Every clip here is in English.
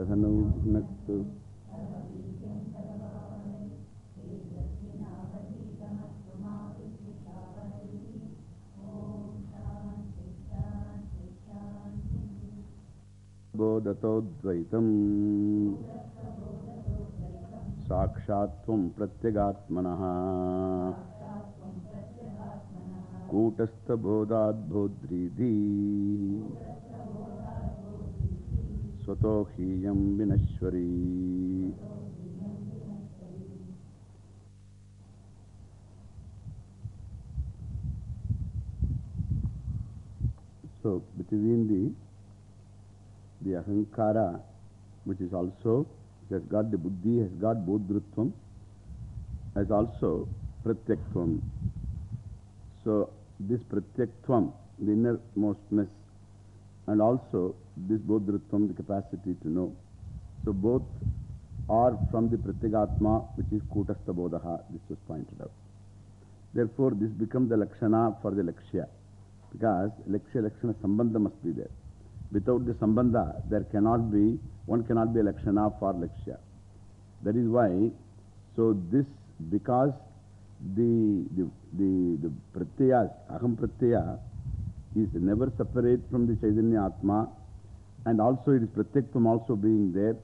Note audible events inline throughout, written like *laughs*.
कथनौनक् बोधतोद्वैतम्। साक्षात्त्वं प्रत्यगात्मनः। Svatohiyam So, between the the ahankara, which is also, has got the buddhi, has got bodhrutvam, has also pratyaktvam. So, this pratyaktvam, the innermostness and also this bodhrutvam, the capacity to know. So, both are from the pratyagatma, which is kutastha bodhaha, this was pointed out. Therefore, this becomes the lakshana for the lakshya, because lakshya lakshana sambandha must be there. Without the sambandha, there cannot be, one cannot be a lakshana for lakshya. That is why, so this, because the, the, the, the pratyas, aham pratyaya, is never separate from the Chaitanya Atma, and also it is pratyaktam also being there,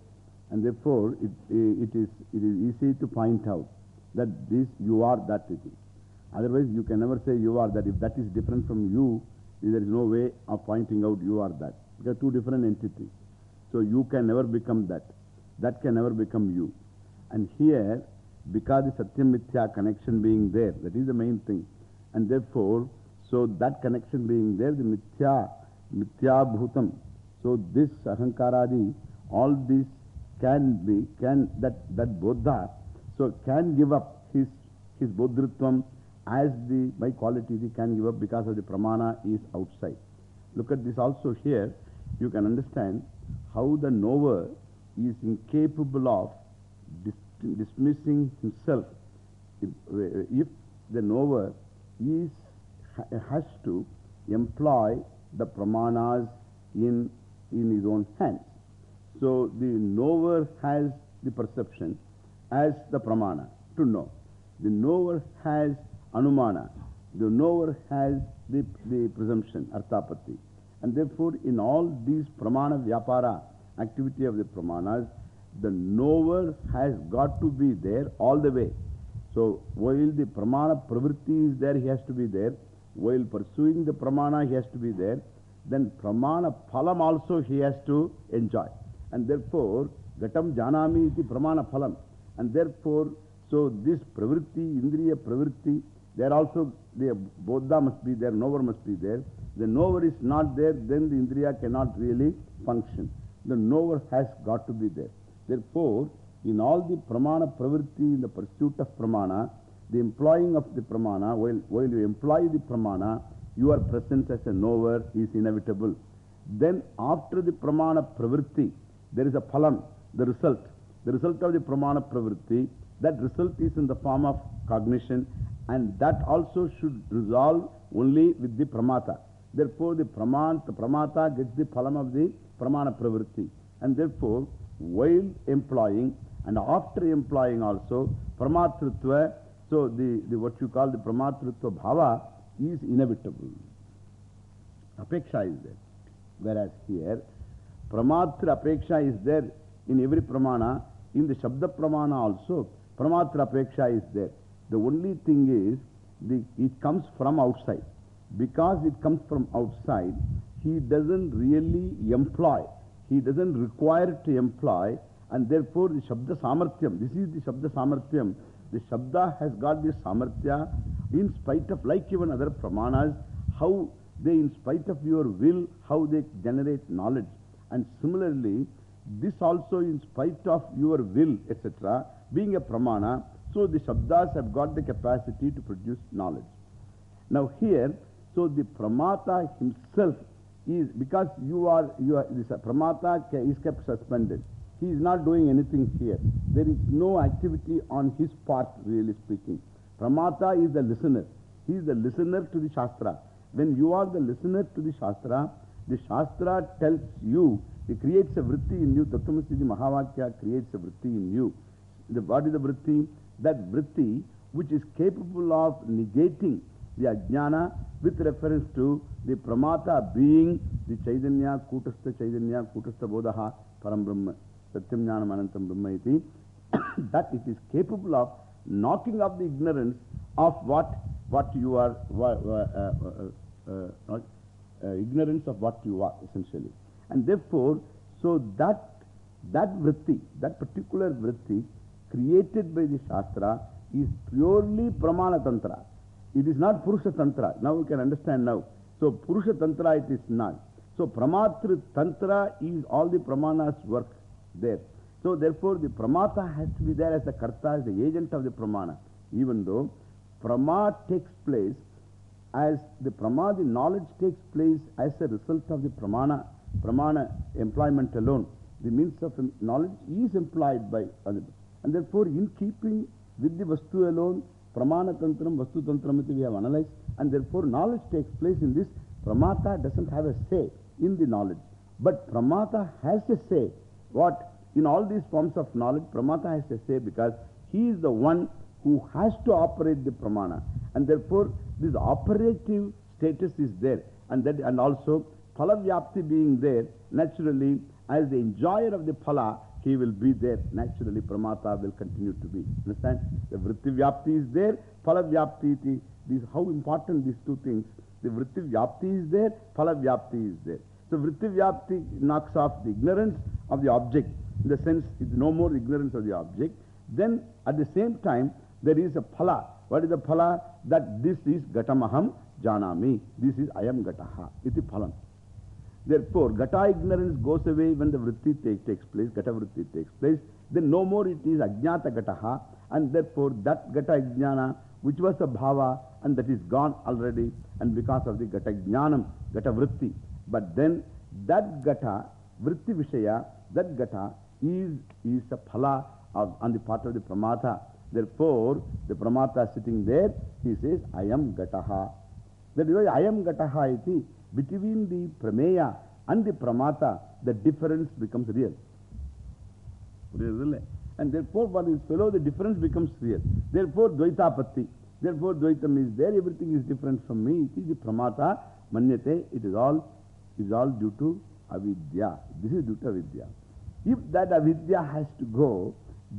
and therefore it, it, is, it is easy to point out that this, you are that it is. Otherwise, you can never say you are that. If that is different from you, there is no way of pointing out you are that. They are two different entities. So you can never become that. That can never become you. And here, because the Satyam Mithya connection being there, that is the main thing. And therefore, so that connection being there, the Mithya, Mithya Bhutam. So this Ahankaradi, all this can be, can, that, that Bodha, so can give up his, his Bodhritvam as the, by quality, he can give up because of the Pramana is outside. Look at this also here. You can understand how the knower is incapable of dis dismissing himself. If, if the knower is, has to employ the pramanas in, in his own hands. So the knower has the perception as the pramana to know. The knower has anumana. The knower has the, the presumption, arthapati. And therefore, in all these pramana vyapara, activity of the pramanas, the knower has got to be there all the way. So, while the pramana pravritti is there, he has to be there. While pursuing the pramana, he has to be there. Then pramana phalam also he has to enjoy. And therefore, gatam janami iti pramana phalam. And therefore, so this pravritti, indriya pravritti, there also the bodha must be there, knower must be there. The knower is not there, then the indriya cannot really function. The knower has got to be there. Therefore, in all the pramana pravritti, in the pursuit of pramana, the employing of the pramana, while, while you employ the pramana, your presence as a knower is inevitable. Then after the pramana pravritti, there is a phalam, the result. The result of the pramana pravritti, that result is in the form of cognition and that also should resolve only with the pramata. Therefore, the pramata, pramata gets the phalam of the pramana pravritti. And therefore, while employing and after employing also, pramatritva, so the, the what you call the pramatritva bhava is inevitable. Apeksha is there. Whereas here, pramatra apeksha is there in every pramana. In the shabda pramana also, pramatra apeksha is there. The only thing is, the, it comes from outside. Because it comes from outside, he doesn't really employ. He doesn't require to employ, and therefore the Shabda Samarthyam, this is the Shabda Samarthyam. The Shabda has got this Samarthya in spite of, like even other Pramanas, how they, in spite of your will, how they generate knowledge. And similarly, this also in spite of your will, etc., being a Pramana, so the Shabdas have got the capacity to produce knowledge. Now here, so the Pramata himself is, because you are, you are, this Pramata is kept suspended. He is not doing anything here. There is no activity on his part, really speaking. Pramata is the listener. He is the listener to the Shastra. When you are the listener to the Shastra, The Shastra tells you, it creates a vritti in you. Tattvamasi Mahavakya creates a vritti in you. The, what is the vritti? That vritti which is capable of negating the ajnana with reference to the pramata being the Chaitanya, Kutastha Chaitanya, Kutastha Bodha, Param Brahma, *coughs* That it is capable of knocking off the ignorance of what, what you are, uh, uh, uh, uh, ignorance of what you are essentially. And therefore, so that, that vritti, that particular vritti created by the Shastra is purely Pramana Tantra. It is not Purusha Tantra. Now we can understand now. So Purusha Tantra it is not. So Pramatri Tantra is all the Pramanas work there. So therefore the Pramata has to be there as the Karta, as the agent of the Pramana. Even though Prama takes place as the Prama, the knowledge takes place as a result of the Pramana, Pramana employment alone. The means of knowledge is employed by other. And therefore in keeping with the Vastu alone, Pramana Tantram, Vastu Tantram we have analyzed. And therefore knowledge takes place in this. Pramata doesn't have a say in the knowledge. But Pramata has a say. What? In all these forms of knowledge, Pramata has to say because he is the one who has to operate the Pramana. And therefore, this operative status is there. And, that, and also, Phalavyapti being there, naturally, as the enjoyer of the Phala, he will be there. Naturally, Pramata will continue to be. Understand? The Vritti Vyapti is there, Phala Vyapti. This, how important these two things. The Vritti Vyapti is there, Phala Vyapti is there. So Vritti Vyapti knocks off the ignorance of the object. In the sense, it's no more ignorance of the object. Then at the same time, there is a phala. What is the phala? That this is Gatamaham Janami. This is I Ayam Gataha. Iti phalam. Therefore, Gata ignorance goes away when the vritti take, takes place, Gata vritti takes place. Then no more it is Ajnata Gataha. And therefore, that Gata Jnana, which was a bhava, and that is gone already. And because of the Gata Jnanam, Gata vritti. But then that Gata, vritti Vishaya, that Gata is, is a phala of, on the part of the Pramata. Therefore, the Pramata sitting there, he says, I am Gataha. That is why I am Gataha iti. Between the Prameya and the Pramata, the difference becomes real. And therefore, for this fellow, the difference becomes real. Therefore, Dvaitapatti. Therefore, Dvaitam is there, everything is different from me. It is the Pramata, Manyate, it is all, is all due to avidya. This is due to avidya. If that avidya has to go,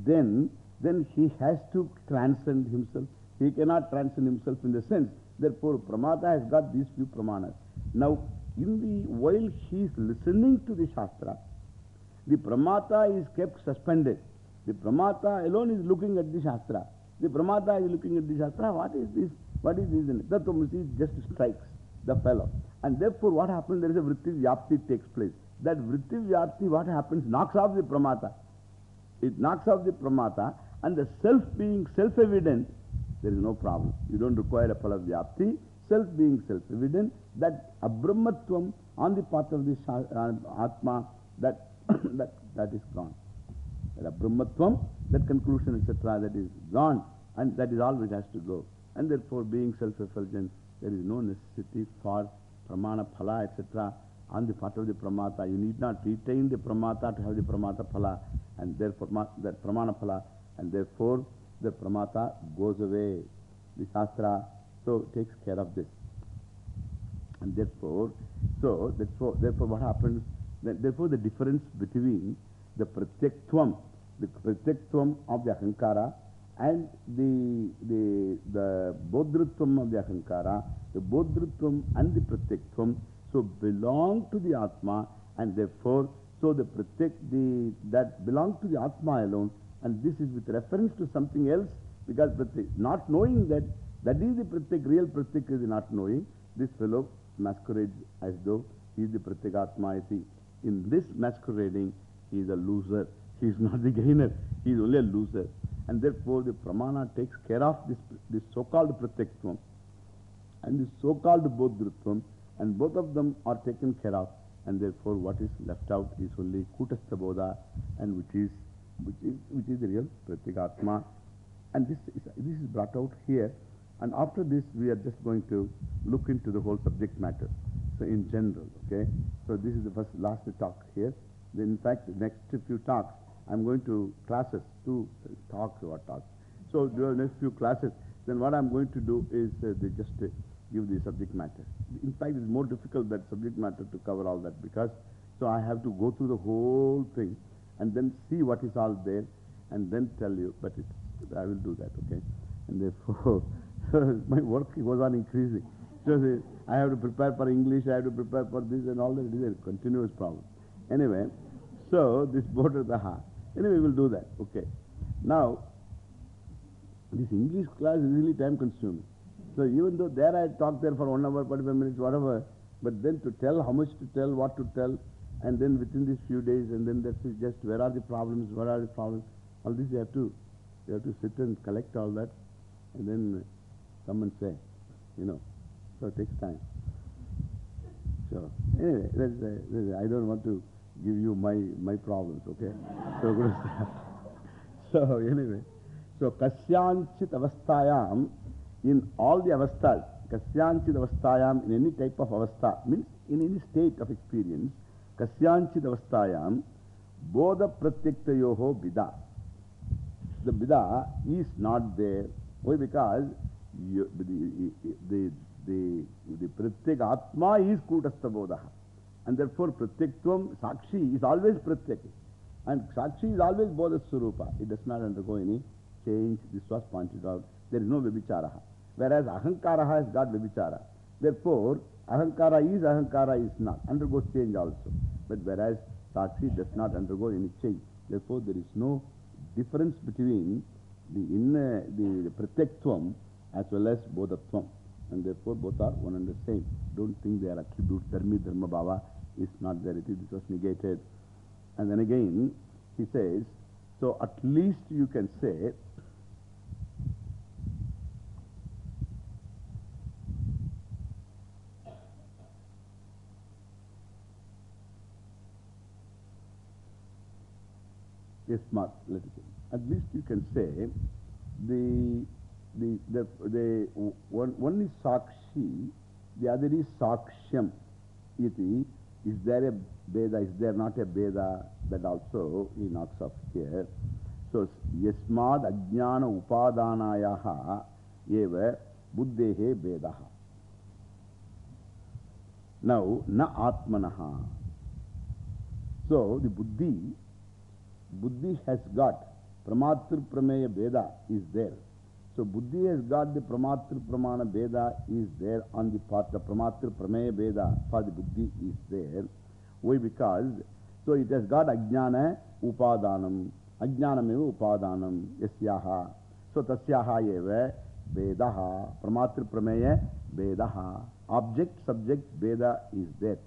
then, then he has to transcend himself. He cannot transcend himself in the sense. Therefore, Pramata has got these few Pramanas. Now, in the, while he is listening to the Shastra, the Pramata is kept suspended. The Pramata alone is looking at the Shastra. The Pramata is looking at the Shastra. What is this? What is this? That just strikes the fellow. And therefore, what happens? There is a Vritti Vyapti takes place. That Vritti Vyapti, what happens? Knocks off the Pramata. It knocks off the Pramata, and the self being self evident, there is no problem. You don't require a Phala Vyapti. Self being self evident, that Abrahmatvam on the part of the uh, Atma, that, *coughs* that, that is gone. That Abrahmatvam, that conclusion, etc., that is gone, and that is all which has to go. And therefore, being self effulgent, there is no necessity for Pramana Phala, etc. on the part of the Pramata. You need not retain the Pramata to have the Pramata Phala, and therefore, that Pramana Phala, and therefore, the Pramata goes away. The Shastra so takes care of this. And therefore, so therefore, therefore what happens? Therefore, the difference between the pratyaktvam, the pratyaktvam of the ahankara and the, the, the bodhrutvam of the ahankara, the bodhrutvam and the pratyaktvam, so belong to the Atma and therefore, so the pratyak, the, that belong to the Atma alone and this is with reference to something else because not knowing that, that is the pratyak, real pratyak is not knowing, this fellow masquerades as though he is the Pratyagatma iti. In this masquerading, he is a loser. He is not the gainer. He is only a loser. And therefore, the Pramana takes care of this, this so-called Pratyaktvam and the so-called Bodhrutvam, and both of them are taken care of. And therefore, what is left out is only Kutastha Bodha, and which is, which is, which is the real Pratyagatma. And this is, this is brought out here. And after this, we are just going to look into the whole subject matter. So in general, okay. So this is the first, last talk here. Then in fact, the next few talks, I'm going to classes, two talks or talks. So during the next few classes, then what I'm going to do is uh, just give the subject matter. In fact, it's more difficult that subject matter to cover all that because so I have to go through the whole thing and then see what is all there and then tell you. But it, I will do that, okay? And therefore, *laughs* my work goes on increasing. So I have to prepare for English, I have to prepare for this and all that. It is a continuous problem. Anyway, so this border the heart. Anyway, we'll do that, okay? Now, this English class is really time consuming. So even though there I talk there for one hour, 45 minutes, whatever, but then to tell how much to tell, what to tell, and then within these few days, and then that's just where are the problems, where are the problems, all this you have to, you have to sit and collect all that, and then come and say, you know. So it takes time. So anyway, that's, uh, that's, I don't want to give you my, my problems, okay? So, *laughs* so anyway. So, Kasyanchit avastayam, in all the avasthas, Kasyanchit avastayam, in any type of avastha, means in any state of experience, Kasyanchit avastayam, bodha pratyaktayoho bida. The bida is not there. Why? Because you, the, the, the, the pratyak atma is kutastha bodha. And therefore, pratyaktvam, sakshi is always pratyak. And sakshi is always bodha surupa. It does not undergo any change. This was pointed out. There is no vibicharaha. Whereas ahankara has got vibichara. Therefore, ahankara is ahankara is not. Undergoes change also. But whereas sakshi does not undergo any change. Therefore, there is no difference between the inner, the, the as well as bodhatvam. And therefore, both are one and the same. Don't think they are attributes. Dharmi, dharma, bhava is not there. It is, this was negated. And then again, he says, so at least you can say Yes, smart, it At least you can say the, the, the, the one, one is Sakshi, the other is Sakshyam. Iti, is there a Bheda, is there not a Bheda? That also he knocks off here. So, Yasmad Ajnana Upadanayaha eva Buddhehe Bhedaha. Now, Na Atmanaha. So, the Buddhi Buddhi has got Pramatri Prameya Bheda is there. So Buddhi has got the Pramatri Pramana Bheda is there on the part of Pramatri Prameya Bheda for the Buddhi is there. Why? Because so it has got Ajnana Upadanam. Ajnanameva Upadanam Yasyaha. So Tasyaha eva Bhedaha. Pramatri Prameya Bhedaha. Object, subject, Bheda is there.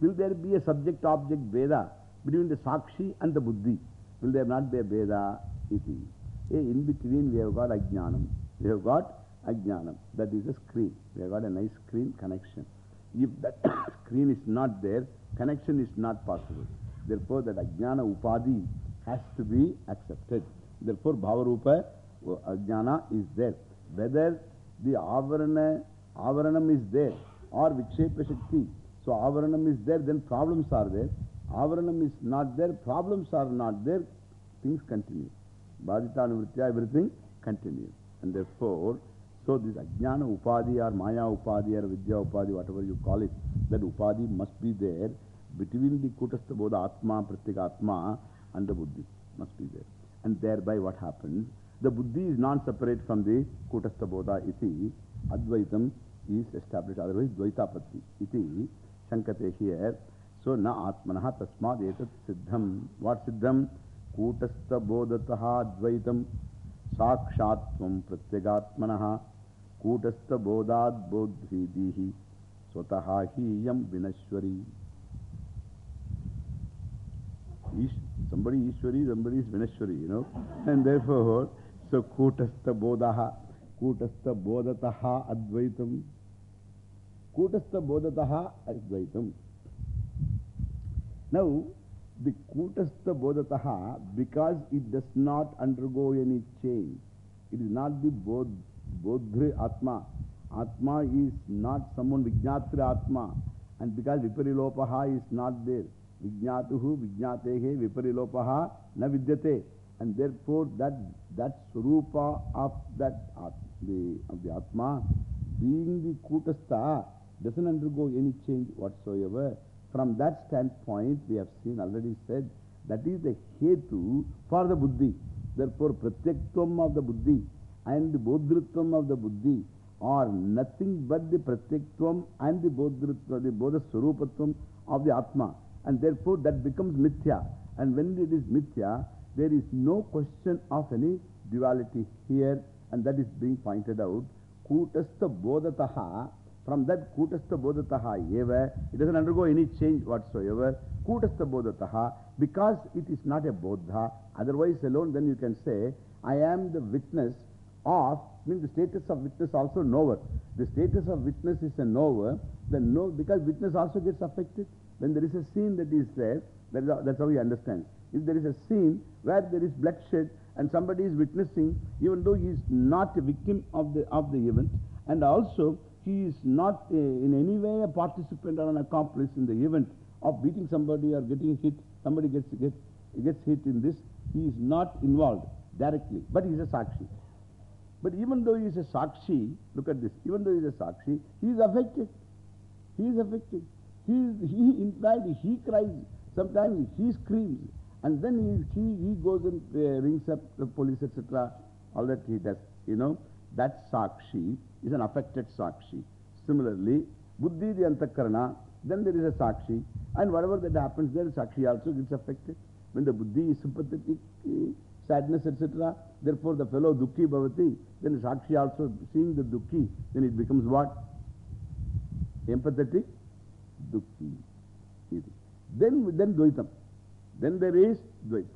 Will there be a subject object Bheda between the Sakshi and the Buddhi? Will there not be a Veda? Iti. In between we have got Ajnanam. We have got Ajnanam. That is a screen. We have got a nice screen connection. If that screen is not there, connection is not possible. Therefore, that Ajnana Upadi has to be accepted. Therefore, Bhavarupa Ajnana is there. Whether the Avarana, Avaranam is there or Vikshepa Shakti. So, Avaranam is there, then problems are there. Avaranam is not there, problems are not there, things continue. Bhajita Nivritya, everything continues. And therefore, so this Ajnana Upadi or Maya Upadi or Vidya Upadi, whatever you call it, that Upadi must be there between the Kutastha Bodha Atma, Pratyekatma and the Buddhi. Must be there. And thereby what happens? The Buddhi is non-separate from the Kutastha Bodha iti. Advaitam is established. Otherwise, Dvaitapatti iti. Shankate here. So, na atmanaha tasmad etat siddham. What siddham? Kutastha bodhataha advaitam sakshatvam pratyagatmanaha kutastha bodhat bodhridihi swataha hi yam vinashwari. Somebody Ishwari, somebody is Vinashwari, you know. And therefore, so Kutastha Bodhaha, Kutastha Bodhataha Advaitam. Kutastha Bodhataha Advaitam. Now, the Kutastha Bodhataha, because it does not undergo any change, it is not the Bodh, Bodhri Atma. Atma is not someone Vijnatra Atma. And because Viparilopaha is not there, Vijnatuhu, Vijnatehe, Viparilopaha, na vidyate. And therefore, that, that Swarupa of that the, of the Atma, being the Kutastha, doesn't undergo any change whatsoever. From that standpoint, we have seen, already said, that is the Hetu for the Buddhi. Therefore, Pratyaktvam of the Buddhi and the Bodhritvam of the Buddhi are nothing but the Pratyaktvam and the Bodhritvam, the Bodha of the Atma. And therefore, that becomes Mithya. And when it is Mithya, there is no question of any duality here, and that is being pointed out. Kutastha Bodhataha, from that Kutastha Bodhataha eva, it doesn't undergo any change whatsoever. Kutastha Bodhataha, because it is not a Bodha, otherwise alone then you can say, I am the witness of, means the status of witness also knower. The status of witness is a knower, then no, because witness also gets affected. When there is a scene that is there, that is, that's how we understand. If there is a scene where there is bloodshed and somebody is witnessing, even though he is not a victim of the, of the event, and also he is not in any way a participant or an accomplice in the event of beating somebody or getting hit, somebody gets, gets, gets hit in this, he is not involved directly, but he is a Sakshi. But even though he is a Sakshi, look at this, even though he is a Sakshi, he is affected. He is affected. He, is, he fact, he cries. Sometimes he screams. And then he, he, he goes and uh, rings up the police, etc. All that he does. You know, that Sakshi is an affected Sakshi. Similarly, Buddhi the Antakarana, then there is a Sakshi. And whatever that happens there, Sakshi also gets affected. When the Buddhi is sympathetic, uh, sadness, etc. Therefore, the fellow Dukhi Bhavati, then Sakshi also seeing the Dukhi, then it becomes what? Empathetic Dukhi. Then, then Dvaitam. Then there is Dvaitam.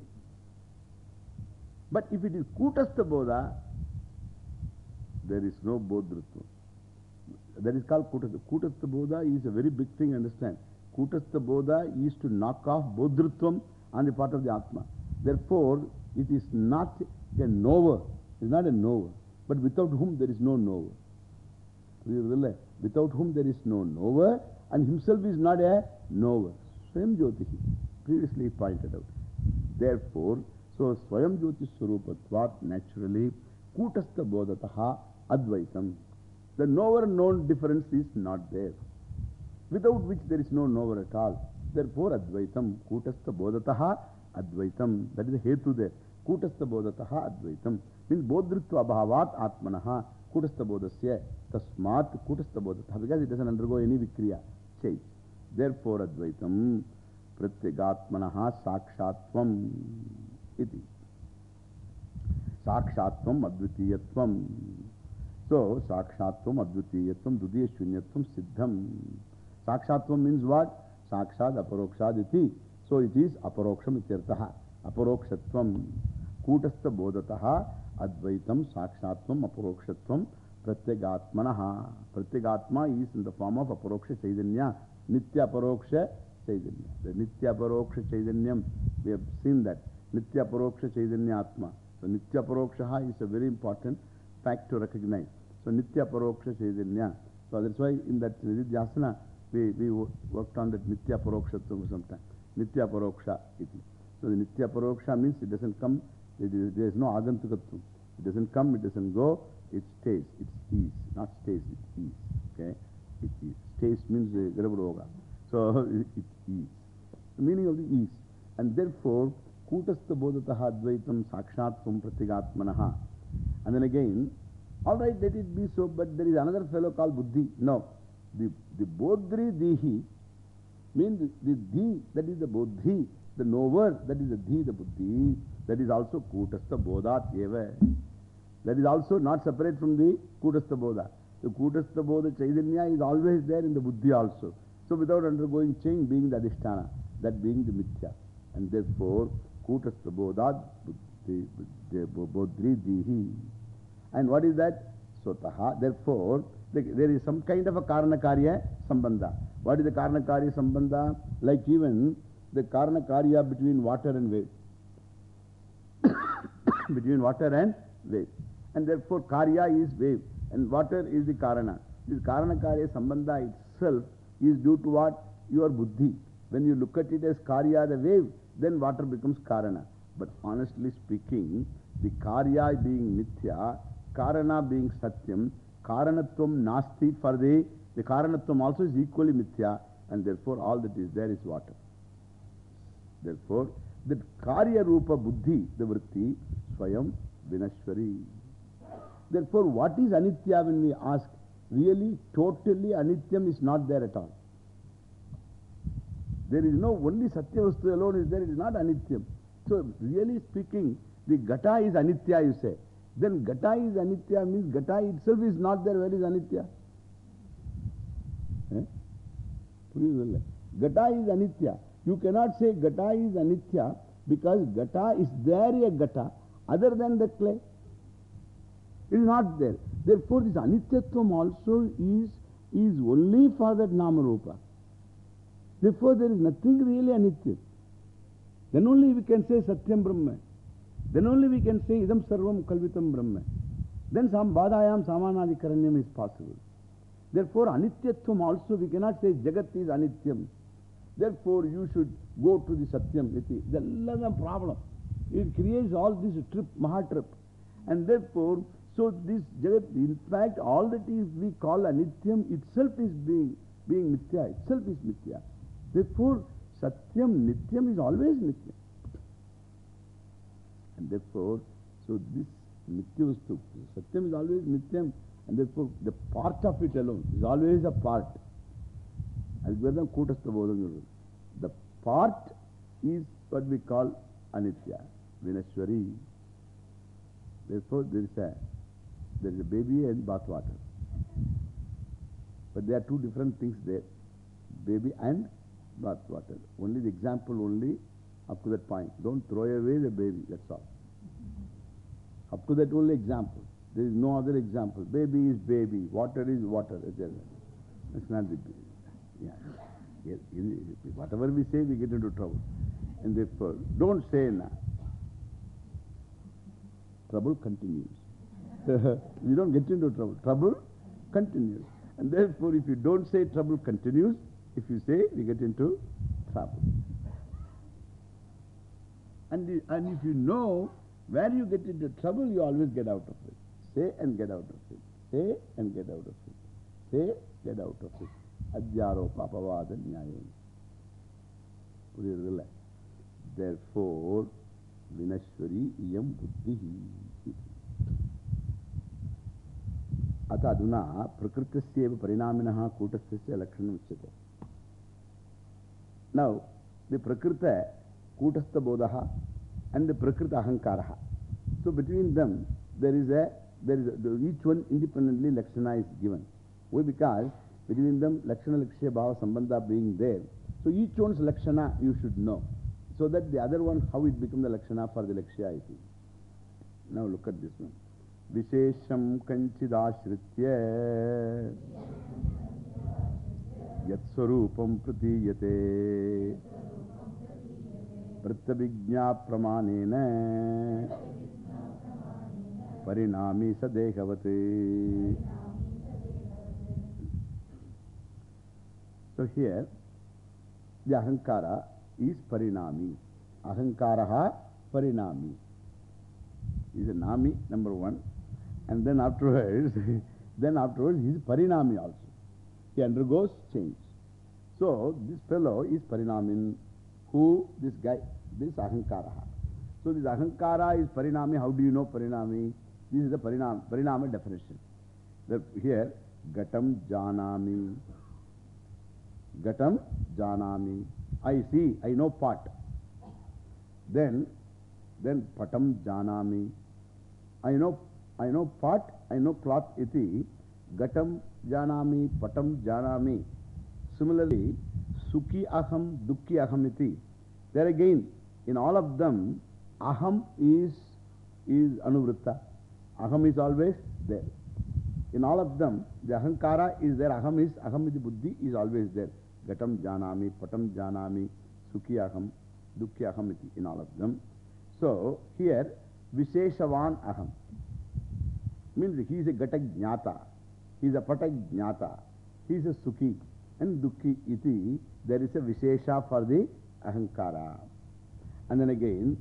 But if it is Kutastha Bodha, there is no Bodhritva. That is called Kutastha. Kutastha Bodha is a very big thing, understand. Kutastha Bodha is to knock off Bodhritvam on the part of the Atma. Therefore, it is not a knower. It is not a knower. But without whom there is no knower. Without whom there is no knower, and himself is not a knower. Swayam Jyotihi, previously pointed out. Therefore, so Swayam Jyoti Surupatvat naturally Kutastha Bodhataha Advaitam. The knower known difference is not there. Without which there is no knower at all. Therefore, Advaitam, Kutastha Bodhataha Advaitam. That is the Hetu there. Kutastha Bodhataha Advaitam. Means Bodhritva Abhavat Atmanaha Kutastha Bodhasya Tasmat Kutastha Bodhataha. Because it doesn't undergo any Vikriya change. Therefore, Advaitam Pratyagatmanaha. So, Sakshatvam Advitiyatvam Dudiyashunyatvam, Siddham. Sakshatvam means what? Sakshad Aparokshad iti. So, it is Aparoksham ityartaha. Aparokshatvam. Kutastha Bodhataha Advaitam Sakshatvam Aparokshatvam Pratyagatmanaha. Pratyagatma is in the form of Aparoksha Chaitanya. Nitya Aparoksha Chaitanya. The Nitya Aparoksha Chaitanyam, we have seen that. Nitya Aparoksha Chaitanya Atma. So Nitya Aparoksha is a very important fact to recognize. So Nitya Aparoksha Chaitanya. So that's why in that Nidhyasana we, we worked on that Nitya Aparokshatvam sometime. Nitya Aparoksha iti. So the Nitya Aparoksha means it doesn't come, it is, there is no Agantukatvam. It doesn't come, it doesn't go, it stays. It's ease. Not stays, it is. Okay? It is. Stays means Garabhuroga. So it is. The meaning of the is. And therefore, Kutastha Bodhataha Advaitam Sakshatvam Pratyagatmanaha. And then again, all right, let it be so, but there is another fellow called Buddhi. No. The, the Bodhri Dihi means the, the Di, that is the Bodhi, the knower, that is the Di, the Buddhi, that is also Kutastha Bodhat Eva. That is also not separate from the Kutastha Bodha. The Kutastha Bodha Chaitanya is always there in the Buddhi also. So without undergoing change, being the Adhisthana, that being the Mithya. And therefore, Kutastha Bodhat Bodhri Dihi. And what is that? Sotaha. Therefore, there is some kind of a Karanakarya Sambandha. What is the Karanakarya Sambandha? Like even the Karanakarya between water and wave. between water and wave. And therefore, Karya is wave. And water is the Karana. This Karanakarya Sambandha itself is due to what? Your buddhi. When you look at it as karya, the wave, then water becomes karana. But honestly speaking, the karya being mithya, karana being satyam, karanatvam nasti for the, the karanatvam also is equally mithya, and therefore all that is there is water. Therefore, that karya rupa buddhi, the vritti, swayam vinashwari. Therefore, what is anitya when we ask? Really, totally anityam is not there at all. There is no only Satyavastu alone is there, it is not Anityam. So really speaking, the gata is anitya, you say. Then gata is anitya means gata itself is not there. Where is anitya? Eh? Gata is anitya. You cannot say gata is anitya because gata is there a gata other than the clay. It is not there. Therefore, this anityatvam also is, is only for that namarupa. Therefore, there is nothing really anitya. Then only we can say Satyam Brahma. Then only we can say Idam Sarvam Kalvitam Brahma. Then some Badayam Samanadikaranyam is possible. Therefore, Anityatvam also we cannot say Jagat is Anityam. Therefore, you should go to the Satyam iti. That's a problem. It creates all this trip, Maha trip. And therefore, so this Jagat, in fact, all that is we call Anityam itself is being, being Mithya, itself is Mithya. Therefore, Satyam, Nityam is always Nityam. And therefore, so this Nitya Satyam is always Nityam. And therefore, the part of it alone is always a part. The part is what we call Anitya, Vinashwari. Therefore, there is a, there is a baby and bath water. But there are two different things there. Baby and bath water. Only the example only up to that point. Don't throw away the baby, that's all. Up to that only example. There is no other example. Baby is baby, water is water. That's not the. Yeah. Whatever we say, we get into trouble. And therefore, don't say na. Trouble continues. *laughs* you don't get into trouble. Trouble continues. And therefore, if you don't say trouble continues, if you say, we get into trouble. And, the, and if you know where you get into trouble, you always get out of it. Say and get out of it. Say and get out of it. Say, get out of it. Adhyaropa apavada nyayam. புரியுறதில்ல Therefore, Vinashwari iyam buddhihi. Ata aduna prakritasya parinaminaha kutasya lakshanam uchyate. Now, the prakrita kutastha bodaha and the prakrita ahankaraha. So, between them, there is a, there is a, each one independently lakshana is given. Why? Because between them, lakshana lakshya bhava sambandha being there. So, each one's lakshana you should know. So that the other one, how it becomes the lakshana for the lakshya, I think. Now, look at this one. Vishesham kanchidashritya yatsvarupam pratiyate pratyabhijna pramanena parinami sadekhavate. So here, the ahankara is parinami. Ahankaraha parinami. Is a nami, number one. And then afterwards, then afterwards he is parinami also. He undergoes change. So this fellow is parinamin. Who? This guy, this Ahankara. So this ahankara is parinami. How do you know parinami? This is the parinam, parinama definition. The, here, gatam janami. Gatam janami. I see, I know pot. Then, then patam janami. I know, I know pot, I know cloth iti. Gatam janami, patam janami. Similarly, sukhi aham, dukhi aham iti. There again, in all of them, aham is, is anuvritta. Aham is always there. In all of them, the ahankara is there. Aham is, aham iti buddhi is always there. Gatam janami, patam janami, sukhi aham, dukhi aham iti, in all of them. So, here, Visheshavan aham means he is a gata jnata, he is a pata jnata, he is a sukhi, and Dukhi iti, there is a Vishesha for the Ahankara. And then again,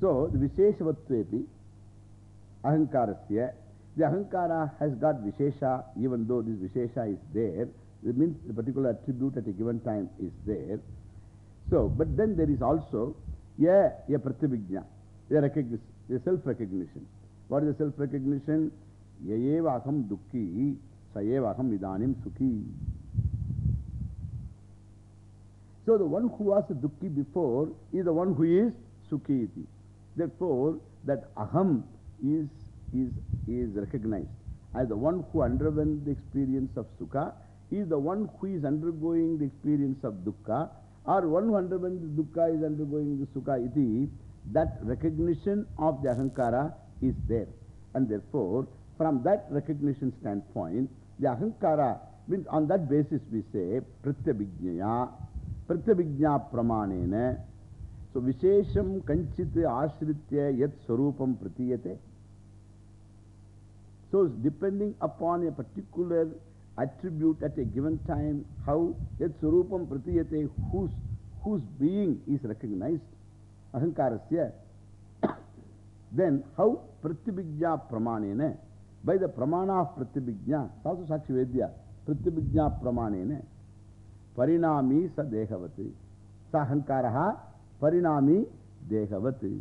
so the Visheshavatvepi, Ahankarasya, the Ahankara has got Vishesha, even though this Vishesha is there, it means the particular attribute at a given time is there. So, but then there is also a, a Pratyabhijna, a recognition, a self-recognition. What is the self-recognition? Yayeva aham dukhi, So the one who was a dukhi before is the one who is sukhi. Therefore, that aham is, is, is recognized as the one who underwent the experience of sukha, is the one who is undergoing the experience of dukkha, or one who underwent the dukkha is undergoing the sukha iti. That recognition of the ahankara is there. And therefore, from that recognition standpoint, the ahankara, means on that basis we say, pratyabhijnaya, pratyabhijna pramanena. So, vishesham kanchit ashritya yat swarupam pratiyate. So, depending upon a particular attribute at a given time, how yat swarupam pratiyate, whose, whose being is recognized, ahankarasya, then how pratyabhijna pramanena, by the pramana of pratyabhijna, also sakshi vedya, pratyabhijna pramanena, parinami sa dehavati, sa ahankaraha parinami dehavati.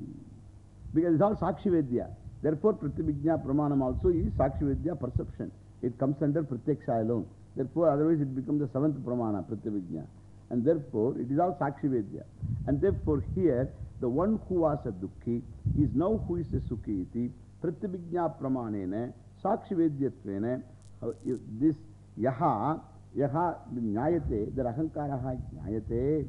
Because it's all sakshi vedya. Therefore, pratyabhijna pramanam also is sakshi vedya perception. It comes under pratyaksha alone. Therefore, otherwise it becomes the seventh pramana, pratyabhijna. And therefore, it is all sakshi vedya. And therefore, here, the one who was a dukhi is now who is a sukhi iti, pratyabhijna pramanena, sakshi vedyatvena, this yaha, yaha nyayate, the ahankaraha nyayate,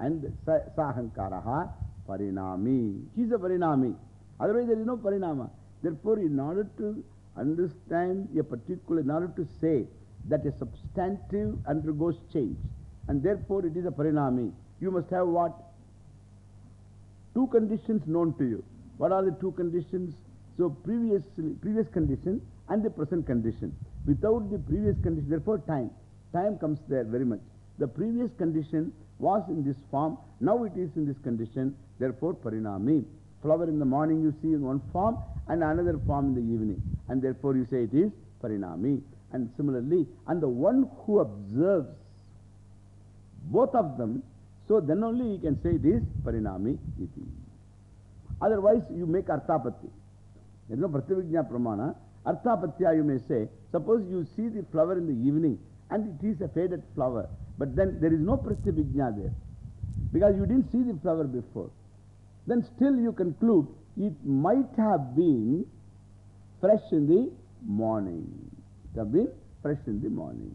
and sa, sa ahankaraha parinami. He is a parinami. Otherwise, there is no parinama. Therefore, in order to understand a particular, in order to say that a substantive undergoes change, and therefore it is a parinami, you must have what? Two conditions known to you. What are the two conditions? So, previous, previous condition and the present condition. Without the previous condition, therefore time. Time comes there very much. The previous condition was in this form, now it is in this condition, therefore parinami. Flower in the morning you see in one form and another form in the evening. And therefore you say it is parinami. And similarly, and the one who observes both of them, so then only you can say it is parinami iti. Otherwise, you make arthapatti. There is no pratyabhijna pramana. Arthapatya you may say, suppose you see the flower in the evening and it is a faded flower, but then there is no pratyabhijna there because you didn't see the flower before. Then still you conclude it might have been fresh in the morning. It have been fresh in the morning.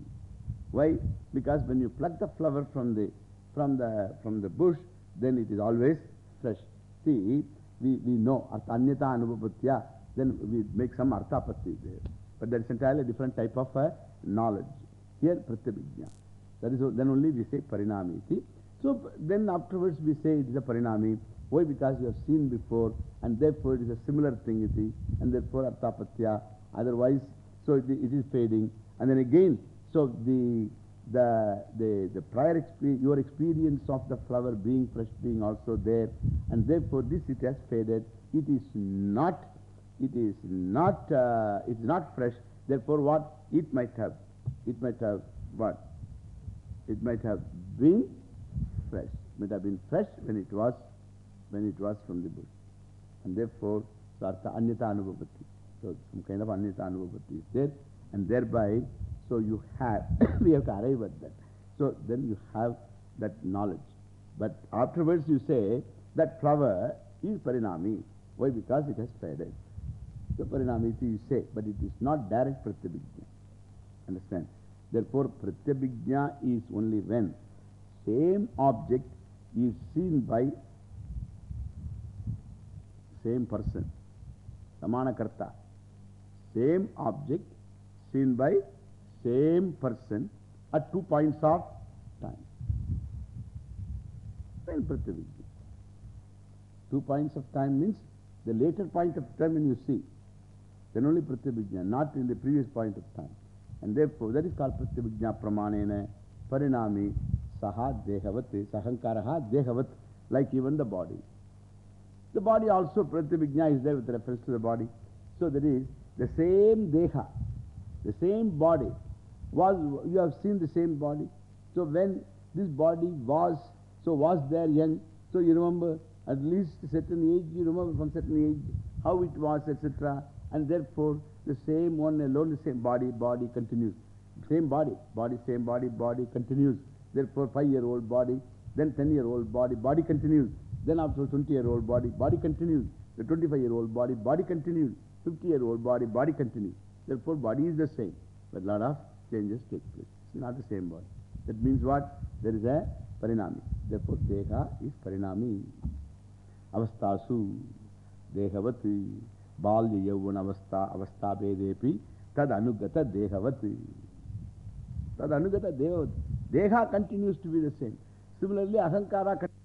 Why? Because when you pluck the flower from the, from the, from the bush, then it is always fresh. See, we, we know, anyata anubhapatya, then we make some arthapatti there. But that is entirely different type of uh, knowledge. Here, pratyabhijna. That is, then only we say parinami. See? So then afterwards we say it is a parinami. Why? Because you have seen before and therefore it is a similar thing, see? and therefore arthapatya. Otherwise, so it, it is fading. And then again, so the, the, the, the prior experience, your experience of the flower being fresh being also there, and therefore this it has faded. It is not, it is not, uh, it is not fresh. Therefore, what? It might have, it might have what? It might have been fresh. It might have been fresh when it was, when it was from the bush. And therefore, so artha anyata anubhavati. So some kind of anyata anubhavati is there, and thereby, so you have, *coughs* we have to arrive at that. So then you have that knowledge. But afterwards you say that flower is parinami. Why? Because it has faded. So parinami you say, but it is not direct pratyabhijna. Understand? Therefore, pratyabhijna is only when same object is seen by same person. Samana karta. Same object seen by same person at two points of time. Then pratyabhijna. Two points of time means the later point of time when you see. Then only pratyabhijna, not in the previous point of time. And therefore, that is called pratyabhijna pramanena Parinami Saha Dehavat, Sahankaraha Dehavat, like even the body. The body also, Pratyabhijna is there with reference to the body. So that is the same Deha, the same body was, you have seen the same body. So when this body was, so was there young, so you remember at least certain age, you remember from certain age how it was, etc. And therefore the same one alone, the same body, body continues. Same body, body, same body, body continues. Therefore five year old body, then 10 year old body, body continues. Then after 20 year old body, body continues. The 25 year old body, body continues. 50 year old body, body continues. Therefore body is the same, but lot of changes take place. It's not the same body. That means what? There is a parinami. Therefore deha is parinami. Avasthasu dehavati balya yavana avastha avastha vedepi tad anugata dehavati. Tad anugata dehavati. Deha continues to be the same. Similarly, ahankara continues.